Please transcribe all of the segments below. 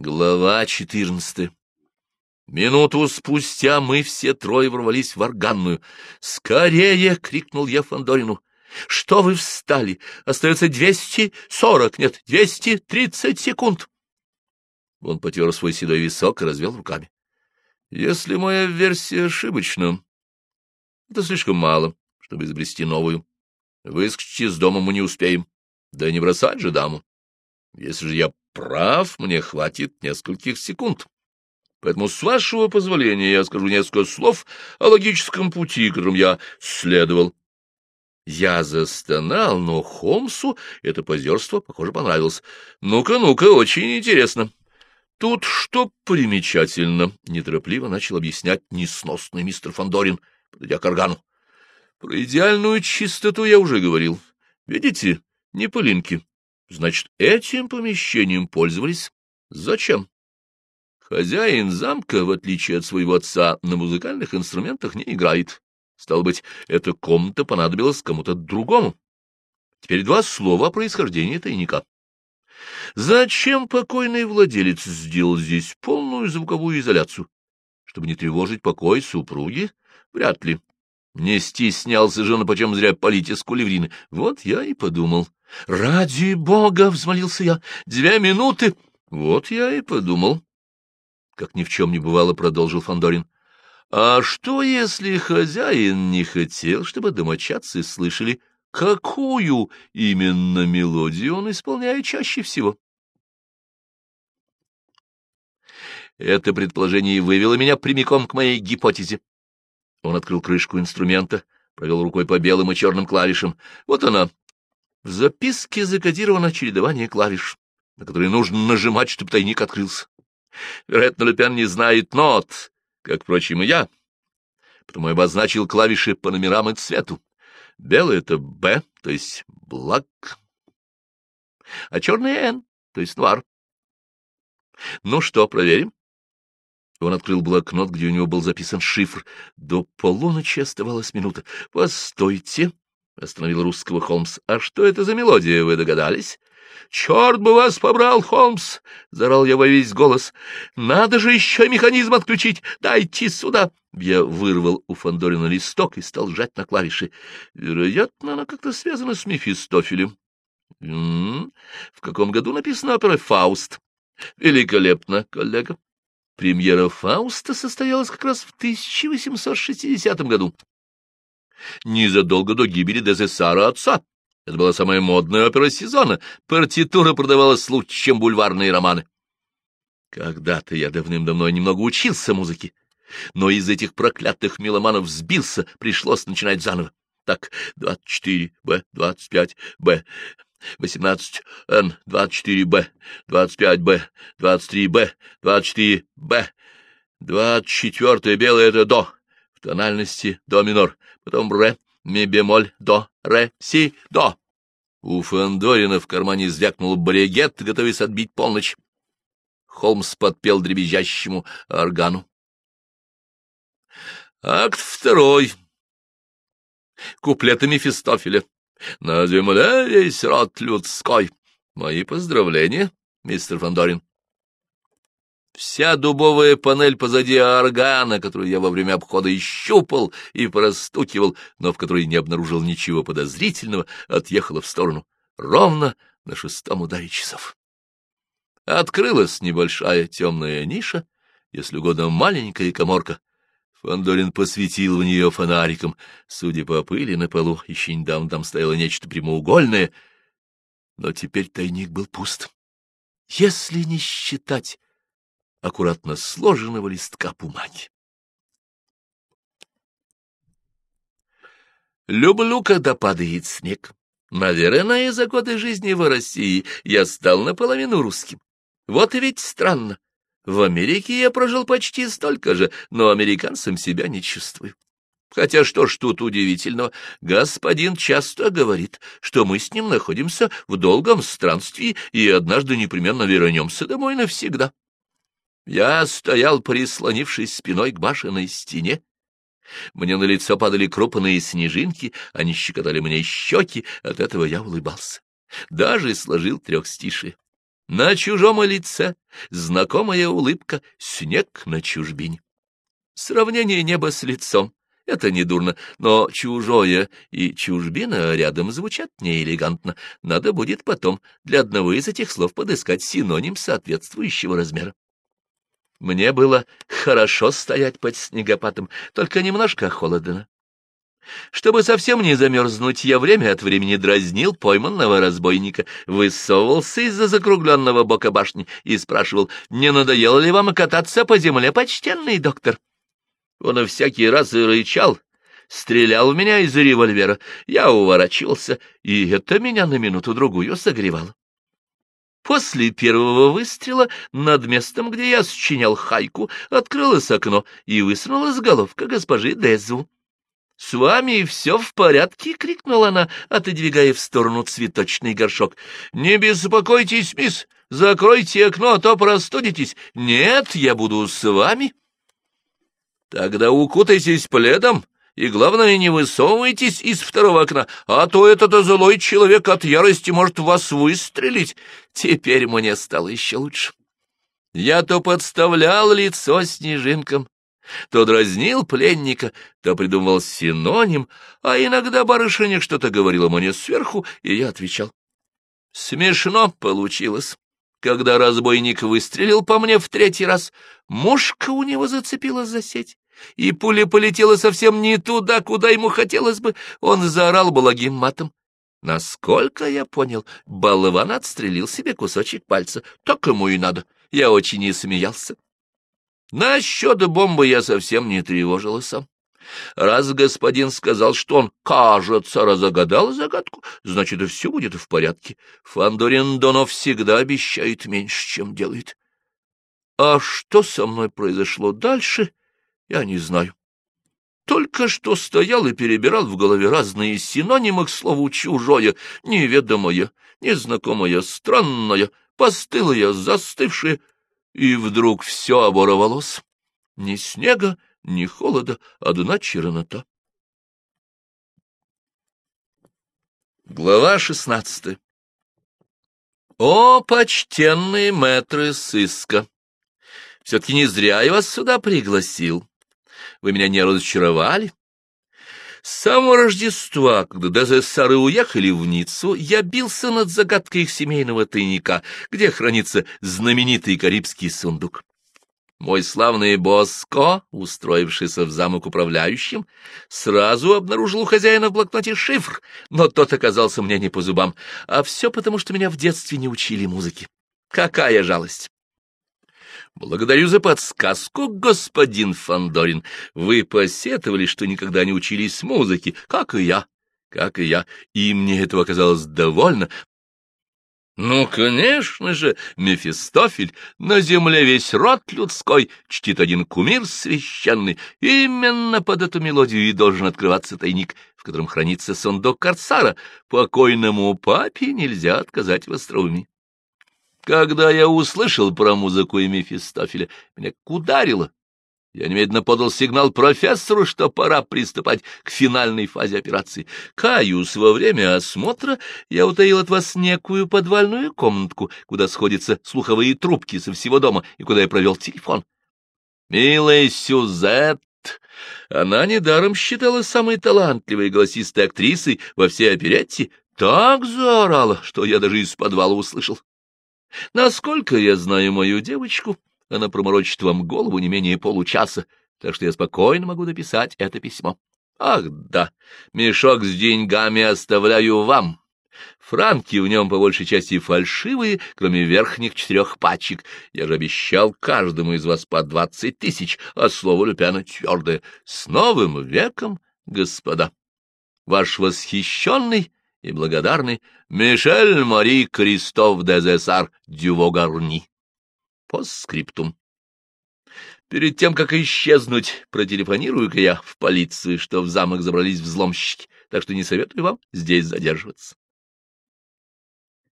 Глава четырнадцатая. Минуту спустя мы все трое ворвались в органную. «Скорее!» — крикнул я Фандорину. «Что вы встали? Остается двести сорок, нет, двести тридцать секунд!» Он потер свой седой висок и развел руками. «Если моя версия ошибочна, это слишком мало, чтобы изобрести новую. Выскочить из дома мы не успеем, да не бросать же даму. Если же я прав, мне хватит нескольких секунд. Поэтому, с вашего позволения, я скажу несколько слов о логическом пути, которым я следовал. Я застонал, но Холмсу это позерство, похоже, понравилось. Ну-ка, ну-ка, очень интересно. Тут что примечательно, неторопливо начал объяснять несносный мистер Фандорин, подойдя к органу. Про идеальную чистоту я уже говорил. Видите, не пылинки, Значит, этим помещением пользовались. Зачем? Хозяин замка, в отличие от своего отца, на музыкальных инструментах не играет. Стало быть, эта комната понадобилась кому-то другому. Теперь два слова о происхождении тайника. Зачем покойный владелец сделал здесь полную звуковую изоляцию? Чтобы не тревожить покой супруги? Вряд ли. Не стеснялся же он почем зря полить из кулеврины. Вот я и подумал. «Ради бога!» — взмолился я. «Две минуты!» «Вот я и подумал». Как ни в чем не бывало, продолжил Фандорин. «А что, если хозяин не хотел, чтобы домочадцы слышали, какую именно мелодию он исполняет чаще всего?» Это предположение вывело меня прямиком к моей гипотезе. Он открыл крышку инструмента, провел рукой по белым и черным клавишам. Вот она, в записке закодировано чередование клавиш, на которые нужно нажимать, чтобы тайник открылся. Вероятно, Люпен не знает нот, как, впрочем, и я, потому я обозначил клавиши по номерам и цвету. Белый — это «Б», то есть «блак», а черный — «Н», то есть «нуар». Ну что, проверим? Он открыл блокнот, где у него был записан шифр. До полуночи оставалась минута. «Постойте!» — остановил русского Холмс. — А что это за мелодия, вы догадались? — Черт бы вас побрал, Холмс! — зарал я во весь голос. — Надо же еще механизм отключить! Дайте сюда! Я вырвал у Фандорина листок и стал жать на клавиши. Вероятно, она как-то связана с Мефистофелем. М -м, в каком году написана опера «Фауст»? Великолепно, коллега. Премьера «Фауста» состоялась как раз в 1860 году незадолго до гибели Дезессара отца. Это была самая модная опера сезона. Партитура продавалась лучше, чем бульварные романы. Когда-то я давным-давно немного учился музыке, но из этих проклятых меломанов сбился, пришлось начинать заново. Так, 24, Б, 25, Б, 18, Н, 24, Б, 25, Б, 23, Б, 24, Б, 24 белое — это до, в тональности до минор, потом ре, ми бемоль, до, ре, си, до. У Фандорина в кармане звякнул баригет, готовясь отбить полночь. Холмс подпел дребезжащему органу. Акт второй. Куплеты Мефистофеля. На земле весь род людской. Мои поздравления, мистер Фандорин. Вся дубовая панель позади органа, которую я во время обхода ищупал и простукивал, но в которой не обнаружил ничего подозрительного, отъехала в сторону ровно на шестом ударе часов. Открылась небольшая темная ниша, если угодно маленькая коморка. Фандорин посветил в нее фонариком. Судя по пыли на полу, еще недавно там стояло нечто прямоугольное, но теперь тайник был пуст. Если не считать аккуратно сложенного листка бумаги. Люблю, когда падает снег. Наверное, за годы жизни в России я стал наполовину русским. Вот и ведь странно. В Америке я прожил почти столько же, но американцем себя не чувствую. Хотя что ж тут удивительного, господин часто говорит, что мы с ним находимся в долгом странстве и однажды непременно вернемся домой навсегда. Я стоял, прислонившись спиной к башенной стене. Мне на лицо падали крупные снежинки, они щекотали мне щеки, от этого я улыбался. Даже сложил трехстишие. На чужом лице знакомая улыбка, снег на чужбине. Сравнение неба с лицом — это недурно, но чужое и чужбина рядом звучат неэлегантно. Надо будет потом для одного из этих слов подыскать синоним соответствующего размера. Мне было хорошо стоять под снегопадом, только немножко холодно. Чтобы совсем не замерзнуть, я время от времени дразнил пойманного разбойника, высовывался из-за закругленного бока башни и спрашивал, не надоело ли вам кататься по земле, почтенный доктор? Он всякий раз и рычал, стрелял в меня из револьвера. Я уворачивался, и это меня на минуту-другую согревало. После первого выстрела над местом, где я сочинял хайку, открылось окно и высунулась головка госпожи Дезу. «С вами все в порядке?» — крикнула она, отодвигая в сторону цветочный горшок. «Не беспокойтесь, мисс, закройте окно, а то простудитесь. Нет, я буду с вами». «Тогда укутайтесь пледом и, главное, не высовывайтесь из второго окна, а то этот злой человек от ярости может вас выстрелить. Теперь мне стало еще лучше. Я то подставлял лицо снежинкам, то дразнил пленника, то придумывал синоним, а иногда барышня что-то говорила мне сверху, и я отвечал. Смешно получилось. Когда разбойник выстрелил по мне в третий раз, мушка у него зацепилась за сеть, и пуля полетела совсем не туда, куда ему хотелось бы. Он заорал благим матом. Насколько я понял, болван отстрелил себе кусочек пальца. Так ему и надо. Я очень и смеялся. Насчет бомбы я совсем не тревожился. Раз господин сказал, что он, кажется, разогадал загадку, значит, и все будет в порядке. Фандорин Донов всегда обещает меньше, чем делает. А что со мной произошло дальше, я не знаю. Только что стоял и перебирал в голове разные синонимы к слову «чужое», неведомое, незнакомое, странное, постылое, застывшее, и вдруг все оборвалось. Ни снега, ни холода, одна чернота. Глава шестнадцатая О, почтенные мэтры сыска! Все-таки не зря я вас сюда пригласил. Вы меня не разочаровали? С самого Рождества, когда Дезессары уехали в Ниццу, я бился над загадкой их семейного тайника, где хранится знаменитый карибский сундук. Мой славный Боско, устроившийся в замок управляющим, сразу обнаружил у хозяина в блокноте шифр, но тот оказался мне не по зубам, а все потому, что меня в детстве не учили музыке. Какая жалость! Благодарю за подсказку, господин Фандорин. Вы посетовали, что никогда не учились музыке, как и я, как и я, и мне этого оказалось довольно. Ну, конечно же, Мефистофель, на земле весь род людской чтит один кумир священный. Именно под эту мелодию и должен открываться тайник, в котором хранится сундук Карцара. Покойному папе нельзя отказать в остроумии. Когда я услышал про музыку и Мефистофеля, меня ударило. Я немедленно подал сигнал профессору, что пора приступать к финальной фазе операции. Каюсь, во время осмотра я утаил от вас некую подвальную комнатку, куда сходятся слуховые трубки со всего дома и куда я провел телефон. Милая Сюзет, она недаром считалась самой талантливой голосистой актрисой во всей оперетте, так заорала, что я даже из подвала услышал. Насколько я знаю мою девочку, она проморочит вам голову не менее получаса, так что я спокойно могу написать это письмо. Ах, да, мешок с деньгами оставляю вам. Франки в нем по большей части фальшивые, кроме верхних четырех пачек. Я же обещал каждому из вас по двадцать тысяч, а слово Люпяна твердое. С новым веком, господа! Ваш восхищенный и благодарный Мишель Мари Кристоф де Зесар Дювогарни. Постскриптум. Перед тем, как исчезнуть, протелефонирую-ка я в полицию, что в замок забрались взломщики, так что не советую вам здесь задерживаться.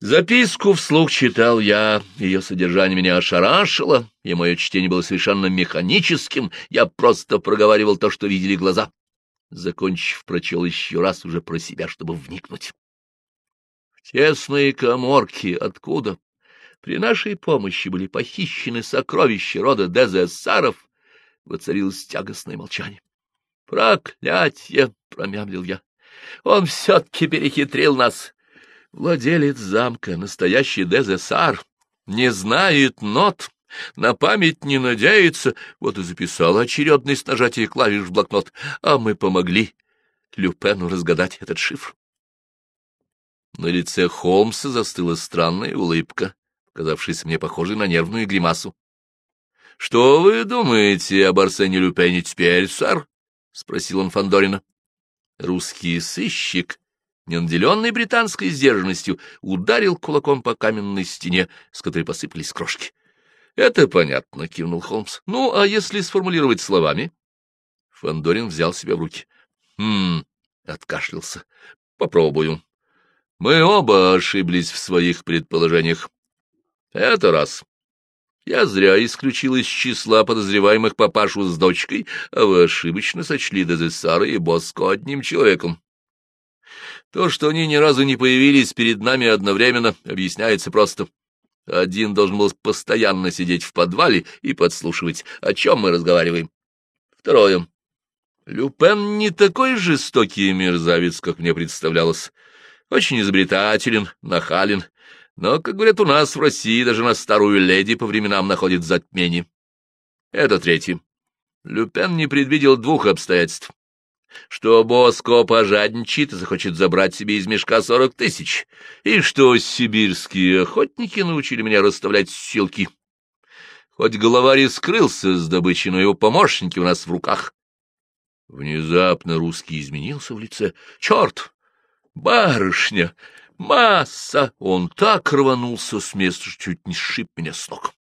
Записку вслух читал я, ее содержание меня ошарашило, и мое чтение было совершенно механическим, я просто проговаривал то, что видели глаза. Закончив, прочел еще раз уже про себя, чтобы вникнуть. Тесные коморки, откуда при нашей помощи были похищены сокровища рода Дезессаров, воцарилось тягостное молчание. «Проклятье!» — промямлил я. «Он все-таки перехитрил нас. Владелец замка, настоящий Дезессар, не знает нот, на память не надеется, вот и записал очередность нажатия клавиш в блокнот, а мы помогли Люпену разгадать этот шифр. На лице Холмса застыла странная улыбка, казавшаяся мне похожей на нервную гримасу. — Что вы думаете об Арсене Люпене теперь, сэр? — спросил он Фандорина. Русский сыщик, ненаделенный британской сдержанностью, ударил кулаком по каменной стене, с которой посыпались крошки. — Это понятно, — кивнул Холмс. — Ну, а если сформулировать словами? Фандорин взял себя в руки. — Хм, — откашлялся. — Попробую. Мы оба ошиблись в своих предположениях. Это раз. Я зря исключил из числа подозреваемых папашу с дочкой, а вы ошибочно сочли Дезессара и Боско одним человеком. То, что они ни разу не появились перед нами одновременно, объясняется просто. Один должен был постоянно сидеть в подвале и подслушивать, о чем мы разговариваем. Второе. Люпен не такой жестокий мерзавец, как мне представлялось. Очень изобретателен, нахален, но, как говорят у нас в России, даже на старую леди по временам находит затмение. Это третье. Люпен не предвидел двух обстоятельств что Боско пожадничает и захочет забрать себе из мешка сорок тысяч, и что сибирские охотники научили меня расставлять силки. Хоть главарь скрылся с добычей, но его помощники у нас в руках. Внезапно русский изменился в лице. «Черт! Барышня! Масса!» Он так рванулся с места, что чуть не сшиб меня с ног.